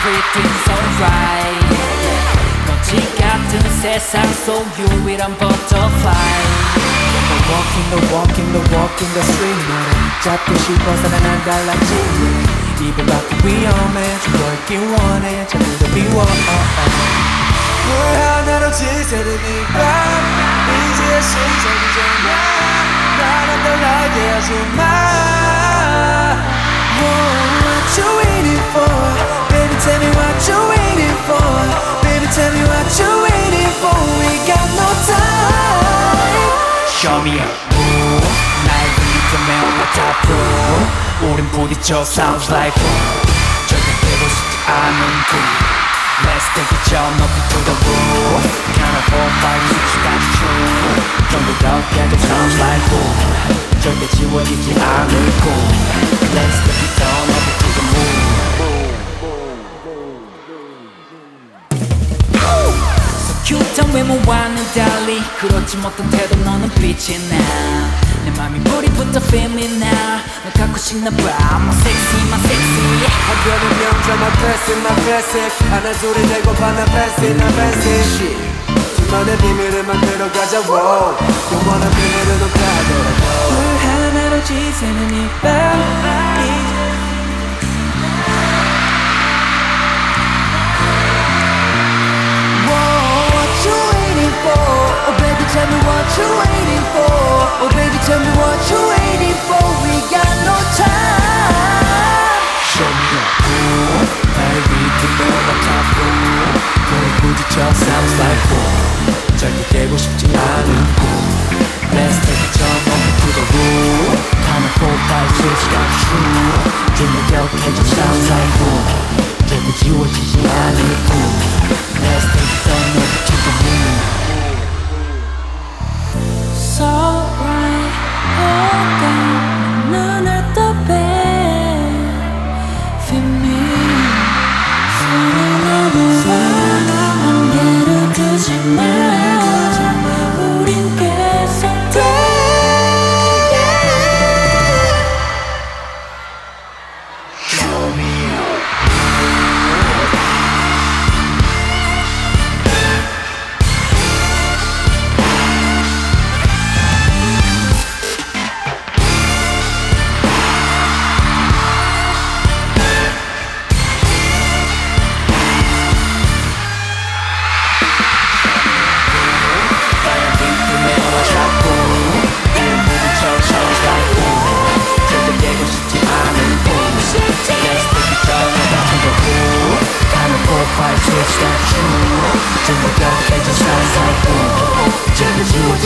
everything's alright. 먼지 같은 세상 속 유일한 butterfly. Walking the walking the walking the street 너를 잡고 싶어서 난 달랐지 입을 밖에 위험해 죽어있길 원해 자꾸도 비워 물 하나로 지새는 이밤 이제 시작이잖아 나랑 떠나게 하지 마 what pro 우린 부딪혀 sounds like boom 절대 되고 싶지 않은 꿈 Let's take it jump up to the roof Count up four, five, six, got you 좀더 더 깨도 sounds like boom 절대 지워지지 않을 꿈 Let's take it down up to the moon So cute 외모와는 달리 그렇지 못한 태도 너는 빛이 나 내 맘이 불이 붙어 feel me now 널 갖고 싶나 봐. My sexy my sexy. 한편의 명자 my classic my classic 하나 둘이 되고 반나 fancy 나 fancy 둘만의 비밀을 만들어가자 wow 영원한 비밀을 녹아더라고 물 하나로 지새는 이밤 절대 깨고 싶지 않은 꿈 Count up four, five, six, got you 좀더 격해져 sounds like boom 절대 지워지지 않을 꿈 wu 这个恼都变成彩色 wu 是否积